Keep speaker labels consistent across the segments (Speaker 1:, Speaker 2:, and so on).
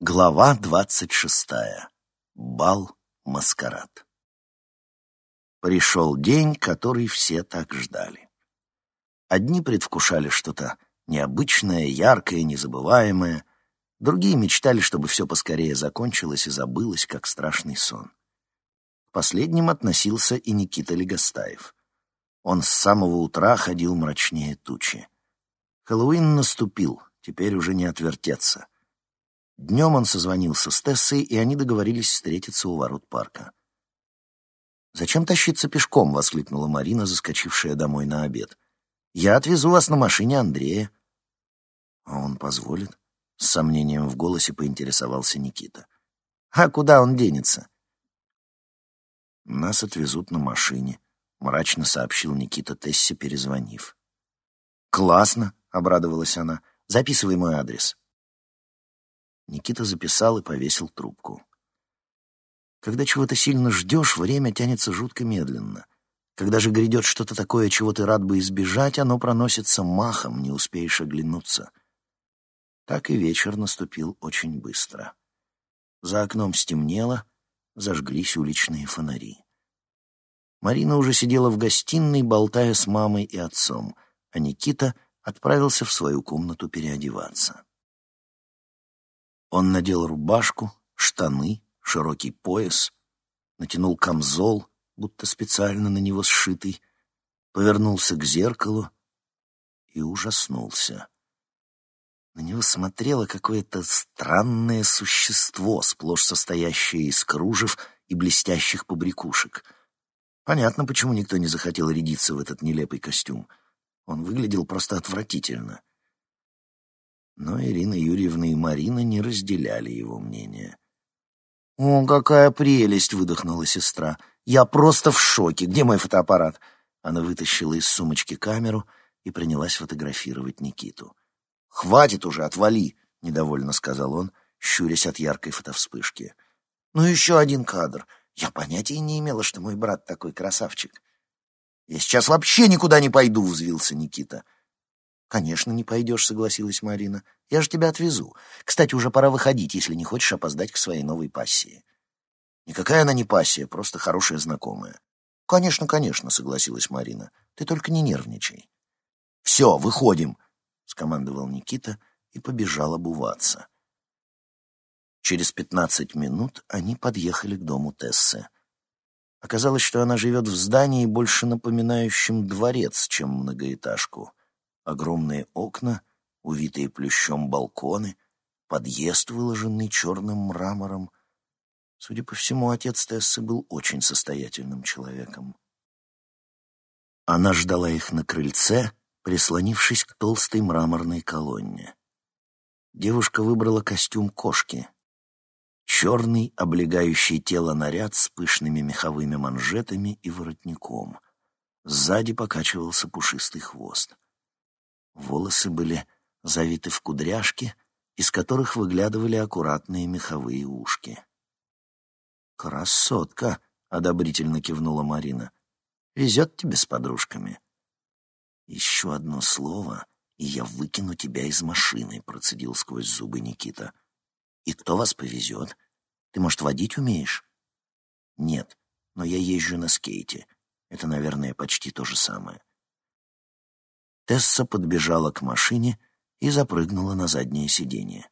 Speaker 1: Глава двадцать шестая. Бал-маскарад. Пришел день, который все так ждали. Одни предвкушали что-то необычное, яркое, незабываемое, другие мечтали, чтобы все поскорее закончилось и забылось, как страшный сон. К последним относился и Никита Легостаев. Он с самого утра ходил мрачнее тучи. Хэллоуин наступил, теперь уже не отвертеться — Днем он созвонился с Тессой, и они договорились встретиться у ворот парка. «Зачем тащиться пешком?» — воскликнула Марина, заскочившая домой на обед. «Я отвезу вас на машине Андрея». «А он позволит?» — с сомнением в голосе поинтересовался Никита. «А куда он денется?» «Нас отвезут на машине», — мрачно сообщил Никита Тессе, перезвонив. «Классно!» — обрадовалась она. «Записывай мой адрес». Никита записал и повесил трубку. Когда чего-то сильно ждешь, время тянется жутко медленно. Когда же грядет что-то такое, чего ты рад бы избежать, оно проносится махом, не успеешь оглянуться. Так и вечер наступил очень быстро. За окном стемнело, зажглись уличные фонари. Марина уже сидела в гостиной, болтая с мамой и отцом, а Никита отправился в свою комнату переодеваться. Он надел рубашку, штаны, широкий пояс, натянул камзол, будто специально на него сшитый, повернулся к зеркалу и ужаснулся. На него смотрело какое-то странное существо, сплошь состоящее из кружев и блестящих побрякушек. Понятно, почему никто не захотел рядиться в этот нелепый костюм. Он выглядел просто отвратительно. Но Ирина Юрьевна и Марина не разделяли его мнение. «О, какая прелесть!» — выдохнула сестра. «Я просто в шоке! Где мой фотоаппарат?» Она вытащила из сумочки камеру и принялась фотографировать Никиту. «Хватит уже, отвали!» — недовольно сказал он, щурясь от яркой фотовспышки. «Ну еще один кадр. Я понятия не имела, что мой брат такой красавчик». «Я сейчас вообще никуда не пойду!» — взвился Никита. «Конечно, не пойдешь», — согласилась Марина. «Я же тебя отвезу. Кстати, уже пора выходить, если не хочешь опоздать к своей новой пассии». «Никакая она не пассия, просто хорошая знакомая». «Конечно, конечно», — согласилась Марина. «Ты только не нервничай». «Все, выходим», — скомандовал Никита и побежал обуваться. Через пятнадцать минут они подъехали к дому Тессы. Оказалось, что она живет в здании, больше напоминающем дворец, чем многоэтажку. Огромные окна, увитые плющом балконы, подъезд, выложенный черным мрамором. Судя по всему, отец Тессы был очень состоятельным человеком. Она ждала их на крыльце, прислонившись к толстой мраморной колонне. Девушка выбрала костюм кошки. Черный, облегающий тело наряд с пышными меховыми манжетами и воротником. Сзади покачивался пушистый хвост. Волосы были завиты в кудряшки, из которых выглядывали аккуратные меховые ушки. «Красотка!» — одобрительно кивнула Марина. «Везет тебе с подружками». «Еще одно слово, и я выкину тебя из машины», — процедил сквозь зубы Никита. «И кто вас повезет? Ты, может, водить умеешь?» «Нет, но я езжу на скейте. Это, наверное, почти то же самое». Тесса подбежала к машине и запрыгнула на заднее сиденье.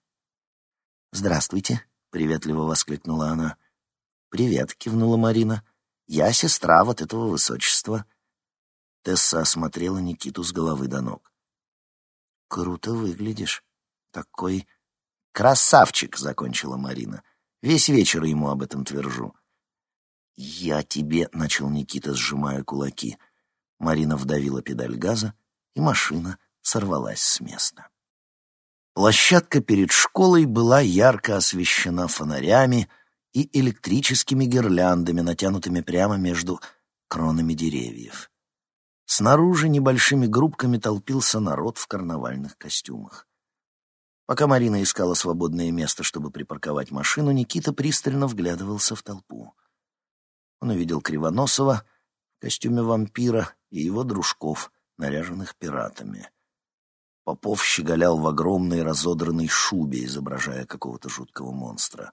Speaker 1: «Здравствуйте», — приветливо воскликнула она. «Привет», — кивнула Марина. «Я сестра вот этого высочества». Тесса осмотрела Никиту с головы до ног. «Круто выглядишь. Такой...» «Красавчик!» — закончила Марина. «Весь вечер ему об этом твержу». «Я тебе...» — начал Никита, сжимая кулаки. Марина вдавила педаль газа, и машина сорвалась с места. Площадка перед школой была ярко освещена фонарями и электрическими гирляндами, натянутыми прямо между кронами деревьев. Снаружи небольшими группками толпился народ в карнавальных костюмах. Пока Марина искала свободное место, чтобы припарковать машину, Никита пристально вглядывался в толпу. Он увидел Кривоносова в костюме вампира и его дружков, наряженных пиратами. Попов щеголял в огромной разодранной шубе, изображая какого-то жуткого монстра.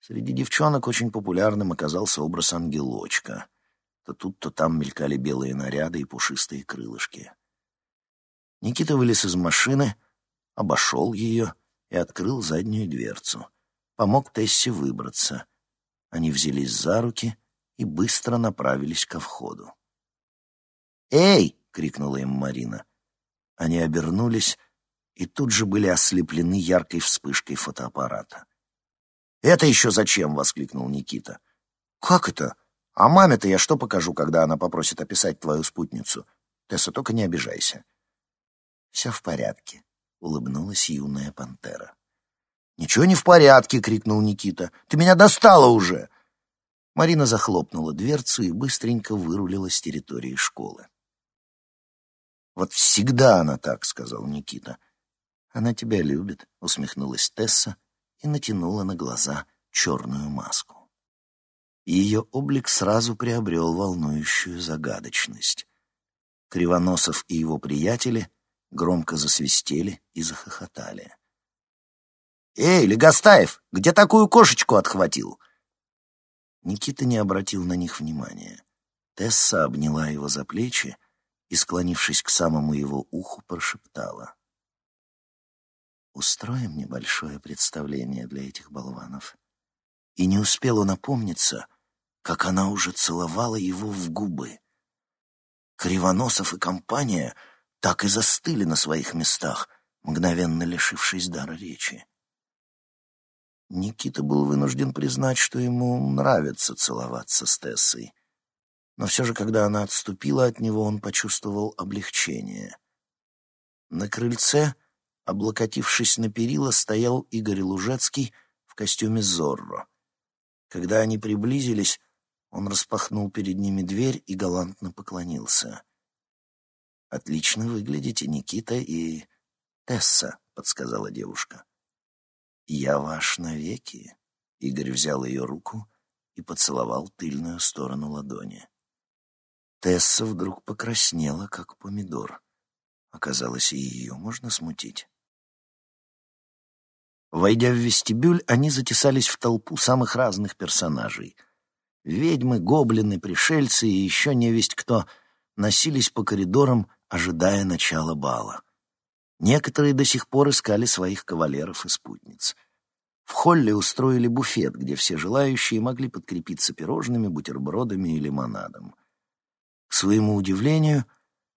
Speaker 1: Среди девчонок очень популярным оказался образ ангелочка. То тут, то там мелькали белые наряды и пушистые крылышки. Никита вылез из машины, обошел ее и открыл заднюю дверцу. Помог Тессе выбраться. Они взялись за руки и быстро направились ко входу. «Эй!» — крикнула им Марина. Они обернулись и тут же были ослеплены яркой вспышкой фотоаппарата. «Это еще зачем?» — воскликнул Никита. «Как это? А маме-то я что покажу, когда она попросит описать твою спутницу? Тесса, только не обижайся». «Все в порядке», — улыбнулась юная пантера. «Ничего не в порядке!» — крикнул Никита. «Ты меня достала уже!» Марина захлопнула дверцу и быстренько вырулила с территории школы. «Вот всегда она так», — сказал Никита. «Она тебя любит», — усмехнулась Тесса и натянула на глаза черную маску. Ее облик сразу приобрел волнующую загадочность. Кривоносов и его приятели громко засвистели и захохотали. «Эй, Легостаев, где такую кошечку отхватил?» Никита не обратил на них внимания. Тесса обняла его за плечи и, склонившись к самому его уху, прошептала. «Устроим небольшое представление для этих болванов». И не успел он опомниться, как она уже целовала его в губы. Кривоносов и компания так и застыли на своих местах, мгновенно лишившись дара речи. Никита был вынужден признать, что ему нравится целоваться с Тессой. Но все же, когда она отступила от него, он почувствовал облегчение. На крыльце, облокотившись на перила, стоял Игорь Лужецкий в костюме Зорро. Когда они приблизились, он распахнул перед ними дверь и галантно поклонился. «Отлично выглядите, Никита и Тесса», — подсказала девушка. «Я ваш навеки», — Игорь взял ее руку и поцеловал тыльную сторону ладони. Тесса вдруг покраснела, как помидор. Оказалось, и ее можно смутить. Войдя в вестибюль, они затесались в толпу самых разных персонажей. Ведьмы, гоблины, пришельцы и еще не весть кто носились по коридорам, ожидая начала бала. Некоторые до сих пор искали своих кавалеров и спутниц. В холле устроили буфет, где все желающие могли подкрепиться пирожными, бутербродами и лимонадом. К своему удивлению,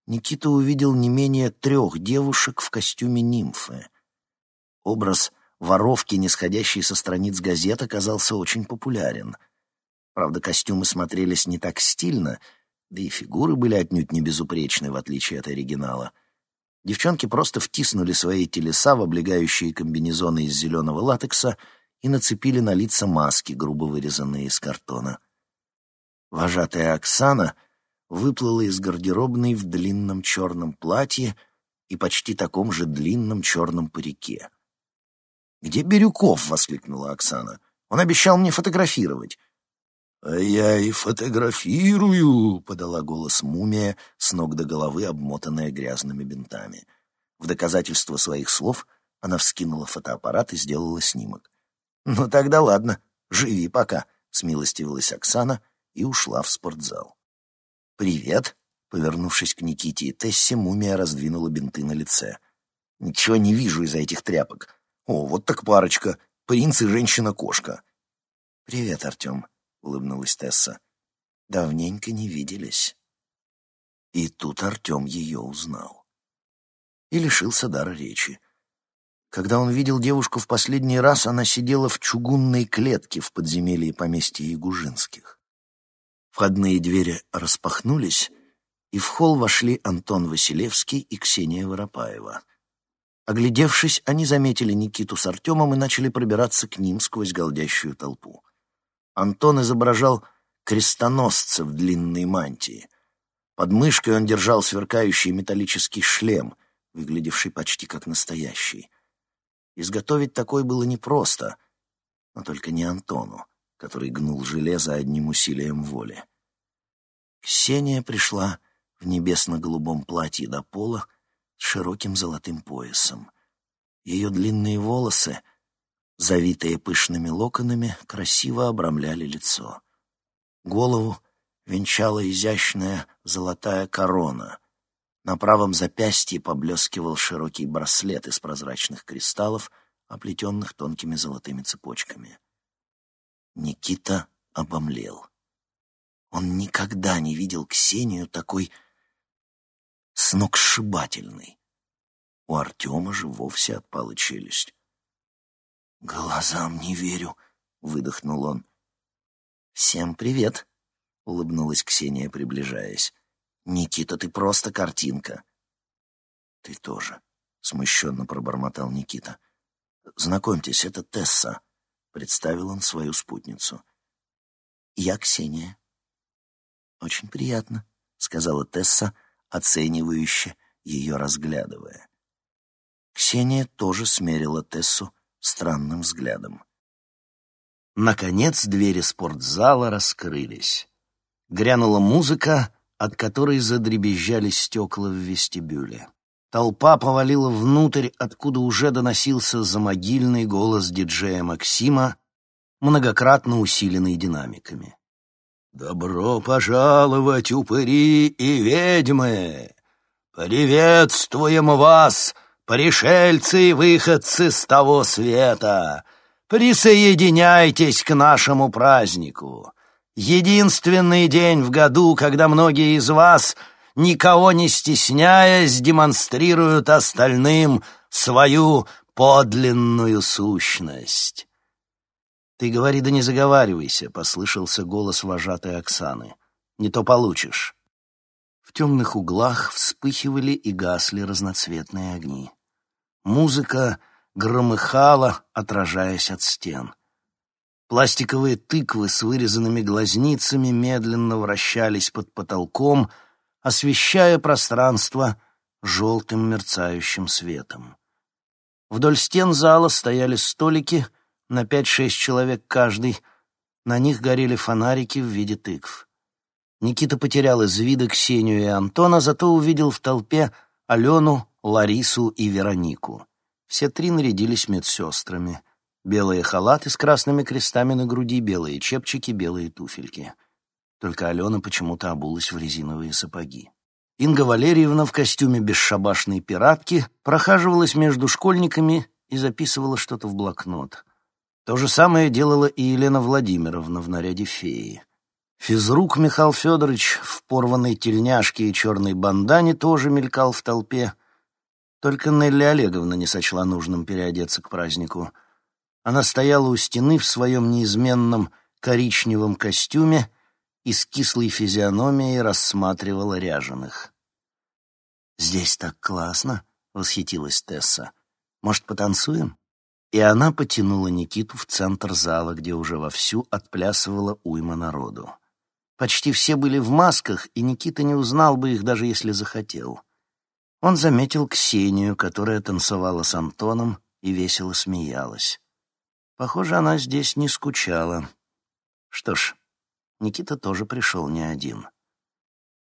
Speaker 1: Никита увидел не менее трех девушек в костюме нимфы. Образ воровки, нисходящей со страниц газет, оказался очень популярен. Правда, костюмы смотрелись не так стильно, да и фигуры были отнюдь не безупречны, в отличие от оригинала — Девчонки просто втиснули свои телеса в облегающие комбинезоны из зеленого латекса и нацепили на лица маски, грубо вырезанные из картона. Вожатая Оксана выплыла из гардеробной в длинном черном платье и почти таком же длинном черном парике. «Где Бирюков?» — воскликнула Оксана. «Он обещал мне фотографировать». «А я и фотографирую», — подала голос мумия, с ног до головы обмотанная грязными бинтами. В доказательство своих слов она вскинула фотоаппарат и сделала снимок. «Ну тогда ладно, живи пока», — смилостивилась Оксана и ушла в спортзал. «Привет», — повернувшись к Никите и мумия раздвинула бинты на лице. «Ничего не вижу из-за этих тряпок. О, вот так парочка, принц и женщина-кошка». «Привет, Артем», — улыбнулась Тесса. «Давненько не виделись». И тут Артем ее узнал. И лишился дара речи. Когда он видел девушку в последний раз, она сидела в чугунной клетке в подземелье поместья Ягужинских. Входные двери распахнулись, и в холл вошли Антон Василевский и Ксения Воропаева. Оглядевшись, они заметили Никиту с Артемом и начали пробираться к ним сквозь голдящую толпу. Антон изображал крестоносца в длинной мантии. Под мышкой он держал сверкающий металлический шлем, выглядевший почти как настоящий. Изготовить такой было непросто, но только не Антону, который гнул железо одним усилием воли. Ксения пришла в небесно-голубом платье до пола, с широким золотым поясом. Ее длинные волосы, завитые пышными локонами, красиво обрамляли лицо. Голову венчала изящная золотая корона. На правом запястье поблескивал широкий браслет из прозрачных кристаллов, оплетенных тонкими золотыми цепочками. Никита обомлел. Он никогда не видел Ксению такой сногсшибательной. У Артема же вовсе отпала челюсть. «Глазам не верю», — выдохнул он. «Всем привет», — улыбнулась Ксения, приближаясь. «Никита, ты просто картинка». «Ты тоже», — смущенно пробормотал Никита. «Знакомьтесь, это Тесса», — представил он свою спутницу. «Я Ксения». «Очень приятно», — сказала Тесса, оценивающе ее разглядывая. Ксения тоже смерила Тессу странным взглядом. Наконец двери спортзала раскрылись. Грянула музыка, от которой задребезжали стекла в вестибюле. Толпа повалила внутрь, откуда уже доносился замогильный голос диджея Максима, многократно усиленный динамиками. «Добро пожаловать, упыри и ведьмы! Приветствуем вас, пришельцы и выходцы с того света! Присоединяйтесь к нашему празднику! Единственный день в году, когда многие из вас, никого не стесняясь, демонстрируют остальным свою подлинную сущность!» «Ты говори, да не заговаривайся», — послышался голос вожатой Оксаны. «Не то получишь». В темных углах вспыхивали и гасли разноцветные огни. Музыка громыхала, отражаясь от стен. Пластиковые тыквы с вырезанными глазницами медленно вращались под потолком, освещая пространство желтым мерцающим светом. Вдоль стен зала стояли столики — на пять-шесть человек каждый. На них горели фонарики в виде тыкв. Никита потерял из вида Ксению и Антона, зато увидел в толпе Алену, Ларису и Веронику. Все три нарядились медсестрами. Белые халаты с красными крестами на груди, белые чепчики, белые туфельки. Только Алена почему-то обулась в резиновые сапоги. Инга Валерьевна в костюме бесшабашной пиратки прохаживалась между школьниками и записывала что-то в блокнот. То же самое делала и Елена Владимировна в наряде феи. Физрук Михаил Федорович в порванной тельняшке и черной бандане тоже мелькал в толпе. Только Нелли Олеговна не сочла нужным переодеться к празднику. Она стояла у стены в своем неизменном коричневом костюме и с кислой физиономией рассматривала ряженых. «Здесь так классно!» — восхитилась Тесса. «Может, потанцуем?» И она потянула Никиту в центр зала, где уже вовсю отплясывала уйма народу. Почти все были в масках, и Никита не узнал бы их, даже если захотел. Он заметил Ксению, которая танцевала с Антоном и весело смеялась. Похоже, она здесь не скучала. Что ж, Никита тоже пришел не один.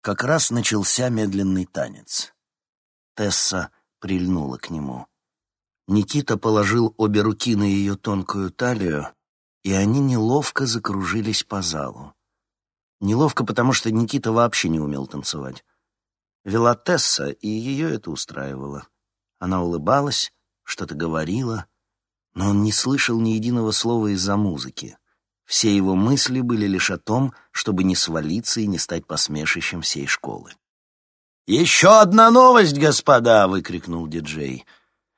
Speaker 1: Как раз начался медленный танец. Тесса прильнула к нему — Никита положил обе руки на ее тонкую талию, и они неловко закружились по залу. Неловко, потому что Никита вообще не умел танцевать. Вела Тесса, и ее это устраивало. Она улыбалась, что-то говорила, но он не слышал ни единого слова из-за музыки. Все его мысли были лишь о том, чтобы не свалиться и не стать посмешищем всей школы. «Еще одна новость, господа!» — выкрикнул диджей —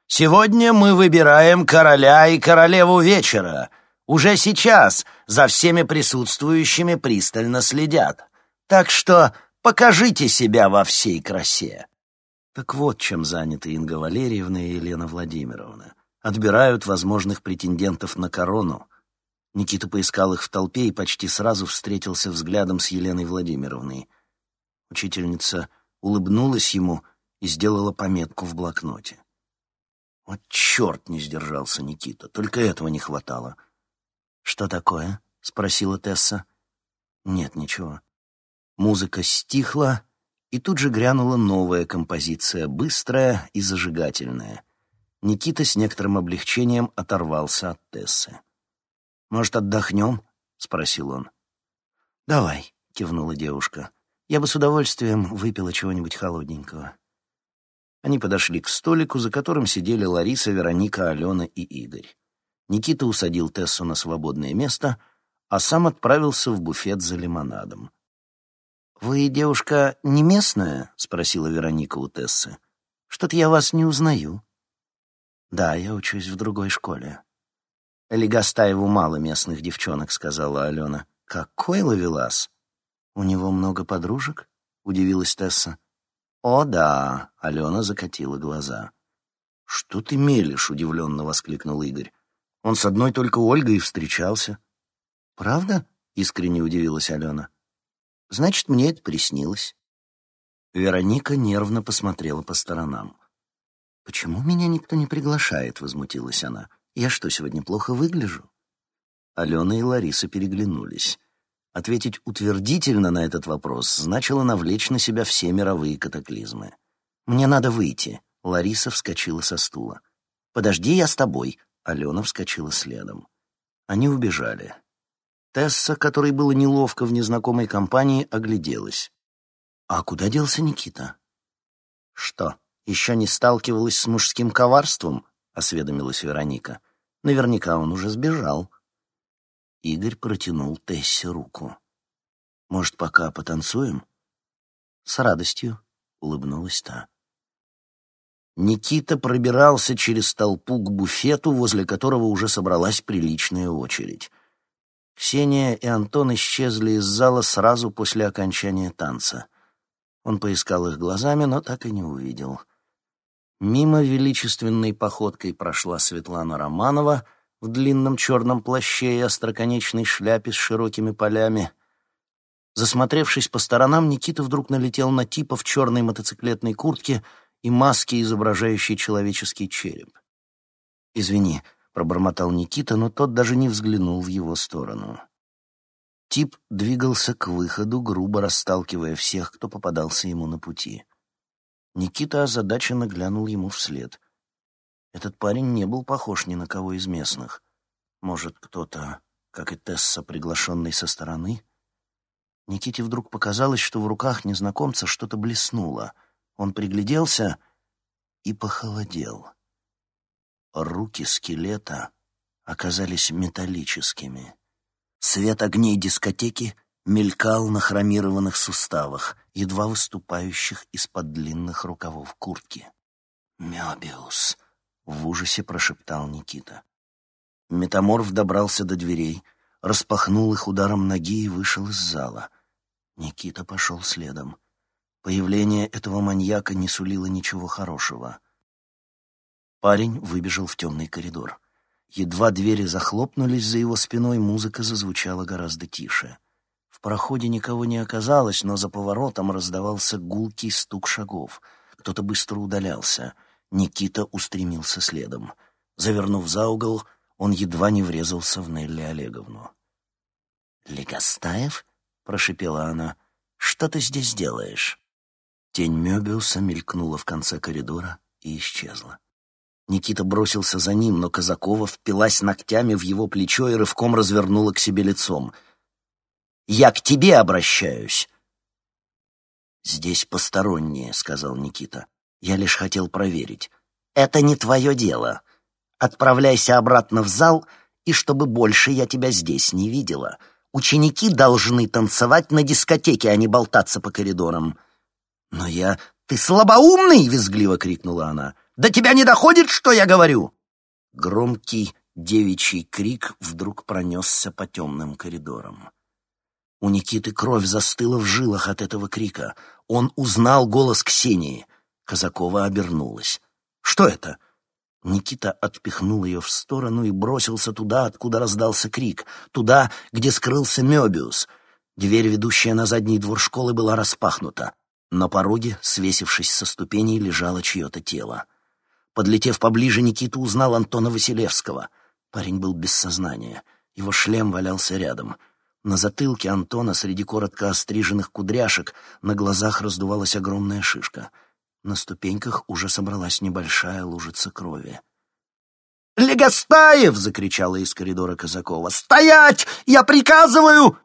Speaker 1: Сегодня мы выбираем короля и королеву вечера. Уже сейчас за всеми присутствующими пристально следят. Так что покажите себя во всей красе». Так вот, чем заняты Инга Валерьевна и Елена Владимировна. Отбирают возможных претендентов на корону. Никита поискал их в толпе и почти сразу встретился взглядом с Еленой Владимировной. Учительница улыбнулась ему и сделала пометку в блокноте. Вот черт не сдержался Никита, только этого не хватало. «Что такое?» — спросила Тесса. «Нет, ничего». Музыка стихла, И тут же грянула новая композиция, быстрая и зажигательная. Никита с некоторым облегчением оторвался от Тессы. «Может, отдохнем?» — спросил он. «Давай», — кивнула девушка. «Я бы с удовольствием выпила чего-нибудь холодненького». Они подошли к столику, за которым сидели Лариса, Вероника, Алена и Игорь. Никита усадил Тессу на свободное место, а сам отправился в буфет за лимонадом. «Вы, девушка, не местная?» — спросила Вероника у Тессы. «Что-то я вас не узнаю». «Да, я учусь в другой школе». «Легостаеву мало местных девчонок», — сказала Алена. «Какой ловелас!» «У него много подружек?» — удивилась Тесса. «О, да!» — Алена закатила глаза. «Что ты мелешь?» — удивленно воскликнул Игорь. «Он с одной только Ольгой встречался». «Правда?» — искренне удивилась Алена. «Значит, мне это приснилось». Вероника нервно посмотрела по сторонам. «Почему меня никто не приглашает?» — возмутилась она. «Я что, сегодня плохо выгляжу?» Алена и Лариса переглянулись. Ответить утвердительно на этот вопрос значило навлечь на себя все мировые катаклизмы. «Мне надо выйти», — Лариса вскочила со стула. «Подожди, я с тобой», — Алена вскочила следом. Они убежали. Тесса, которой было неловко в незнакомой компании, огляделась. «А куда делся Никита?» «Что, еще не сталкивалась с мужским коварством?» — осведомилась Вероника. «Наверняка он уже сбежал». Игорь протянул Тессе руку. «Может, пока потанцуем?» «С радостью», — улыбнулась та. Никита пробирался через толпу к буфету, возле которого уже собралась приличная очередь. Ксения и Антон исчезли из зала сразу после окончания танца. Он поискал их глазами, но так и не увидел. Мимо величественной походкой прошла Светлана Романова — в длинном черном плаще и остроконечной шляпе с широкими полями. Засмотревшись по сторонам, Никита вдруг налетел на типа в черной мотоциклетной куртке и маске, изображающей человеческий череп. «Извини», — пробормотал Никита, но тот даже не взглянул в его сторону. Тип двигался к выходу, грубо расталкивая всех, кто попадался ему на пути. Никита озадаченно глянул ему вслед. Этот парень не был похож ни на кого из местных. Может, кто-то, как и Тесса, приглашенный со стороны? Никите вдруг показалось, что в руках незнакомца что-то блеснуло. Он пригляделся и похолодел. Руки скелета оказались металлическими. Свет огней дискотеки мелькал на хромированных суставах, едва выступающих из-под длинных рукавов куртки. «Мёбиус», в ужасе прошептал Никита. Метаморф добрался до дверей, распахнул их ударом ноги и вышел из зала. Никита пошел следом. Появление этого маньяка не сулило ничего хорошего. Парень выбежал в темный коридор. Едва двери захлопнулись за его спиной, музыка зазвучала гораздо тише. В проходе никого не оказалось, но за поворотом раздавался гулкий стук шагов. Кто-то быстро удалялся — Никита устремился следом. Завернув за угол, он едва не врезался в Нелли Олеговну. «Легостаев?» — прошипела она. «Что ты здесь делаешь?» Тень Мёбиуса мелькнула в конце коридора и исчезла. Никита бросился за ним, но Казакова впилась ногтями в его плечо и рывком развернула к себе лицом. «Я к тебе обращаюсь!» «Здесь посторонние», — сказал Никита. Я лишь хотел проверить. Это не твое дело. Отправляйся обратно в зал, и чтобы больше я тебя здесь не видела. Ученики должны танцевать на дискотеке, а не болтаться по коридорам. Но я... Ты слабоумный! — визгливо крикнула она. До тебя не доходит, что я говорю? Громкий девичий крик вдруг пронесся по темным коридорам. У Никиты кровь застыла в жилах от этого крика. Он узнал голос Ксении — Казакова обернулась. «Что это?» Никита отпихнул ее в сторону и бросился туда, откуда раздался крик, туда, где скрылся Мёбиус. Дверь, ведущая на задний двор школы, была распахнута. На пороге, свесившись со ступеней, лежало чье-то тело. Подлетев поближе, Никита узнал Антона Василевского. Парень был без сознания. Его шлем валялся рядом. На затылке Антона среди коротко остриженных кудряшек на глазах раздувалась огромная шишка. На ступеньках уже собралась небольшая лужица крови.
Speaker 2: «Легостаев!» — закричала из коридора Казакова. «Стоять! Я приказываю!»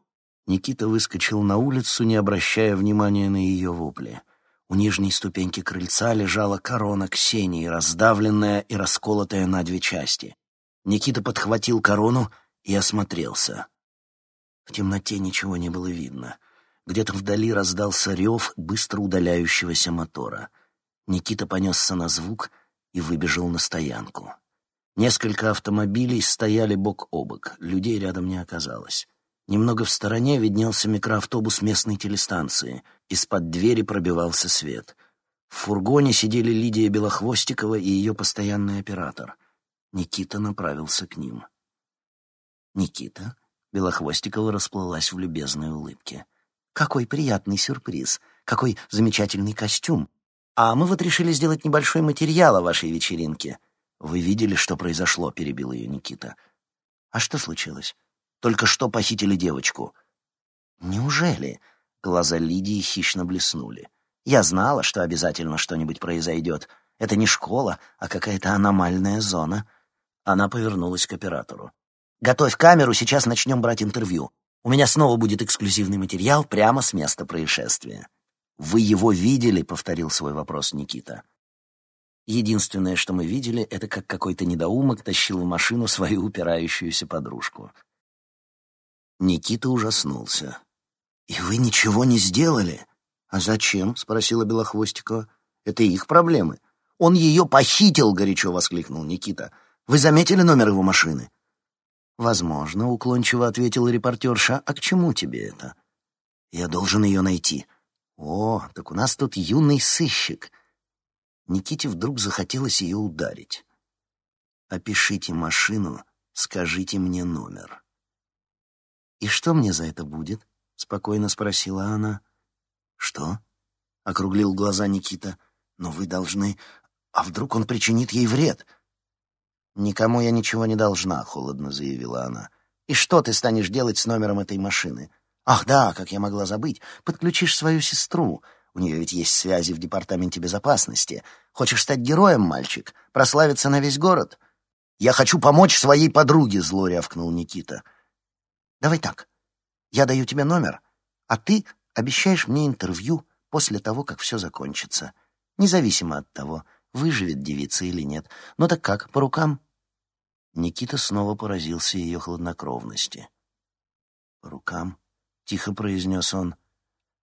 Speaker 1: Никита выскочил на улицу, не обращая внимания на ее вопли. У нижней ступеньки крыльца лежала корона Ксении, раздавленная и расколотая на две части. Никита подхватил корону и осмотрелся. В темноте ничего не было видно. Где-то вдали раздался рев быстро удаляющегося мотора. Никита понесся на звук и выбежал на стоянку. Несколько автомобилей стояли бок о бок, людей рядом не оказалось. Немного в стороне виднелся микроавтобус местной телестанции. Из-под двери пробивался свет. В фургоне сидели Лидия Белохвостикова и ее постоянный оператор. Никита направился к ним. «Никита?» — Белохвостикова расплылась в любезной улыбке. «Какой приятный сюрприз! Какой замечательный костюм! А мы вот решили сделать небольшой материал о вашей вечеринке». «Вы видели, что произошло?» — перебил ее Никита. «А что случилось?» Только что похитили девочку». «Неужели?» — глаза Лидии хищно блеснули. «Я знала, что обязательно что-нибудь произойдет. Это не школа, а какая-то аномальная зона». Она повернулась к оператору. «Готовь камеру, сейчас начнем брать интервью. У меня снова будет эксклюзивный материал прямо с места происшествия». «Вы его видели?» — повторил свой вопрос Никита. Единственное, что мы видели, это как какой-то недоумок тащил в машину свою упирающуюся подружку. Никита ужаснулся. «И вы ничего не сделали?» «А зачем?» — спросила Белохвостикова. «Это их проблемы». «Он ее похитил!» — горячо воскликнул Никита. «Вы заметили номер его машины?» «Возможно», — уклончиво ответила репортерша. «А к чему тебе это?» «Я должен ее найти». «О, так у нас тут юный сыщик». Никите вдруг захотелось ее ударить. «Опишите машину, скажите мне номер». «И что мне за это будет?» — спокойно спросила она. «Что?» — округлил глаза Никита. «Но вы должны... А вдруг он причинит ей вред?» «Никому я ничего не должна», — холодно заявила она. «И что ты станешь делать с номером этой машины?» «Ах да, как я могла забыть, подключишь свою сестру. У нее ведь есть связи в департаменте безопасности. Хочешь стать героем, мальчик? Прославиться на весь город?» «Я хочу помочь своей подруге», — зло рявкнул Никита. Давай так. Я даю тебе номер, а ты обещаешь мне интервью после того, как все закончится. Независимо от того, выживет девица или нет. Ну так как, по рукам?» Никита снова поразился ее хладнокровности. «По рукам?» — тихо произнес он.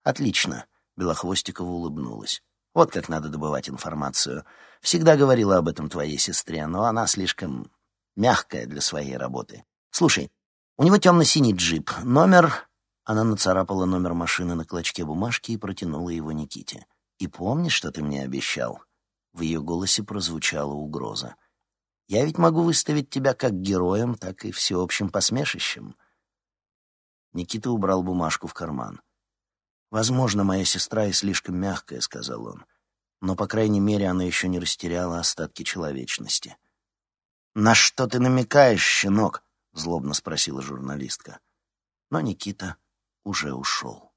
Speaker 1: «Отлично», — Белохвостикова улыбнулась. «Вот как надо добывать информацию. Всегда говорила об этом твоей сестре, но она слишком мягкая для своей работы. Слушай, у него темно-синий джип. Номер... Она нацарапала номер машины на клочке бумажки и протянула его Никите. «И помни, что ты мне обещал?» В ее голосе прозвучала угроза. «Я ведь могу выставить тебя как героем, так и всеобщим посмешищем». Никита убрал бумажку в карман. «Возможно, моя сестра и слишком мягкая», — сказал он. «Но, по крайней мере, она еще не растеряла остатки человечности». «На что ты намекаешь, щенок?» — злобно спросила журналистка. Но Никита уже ушел.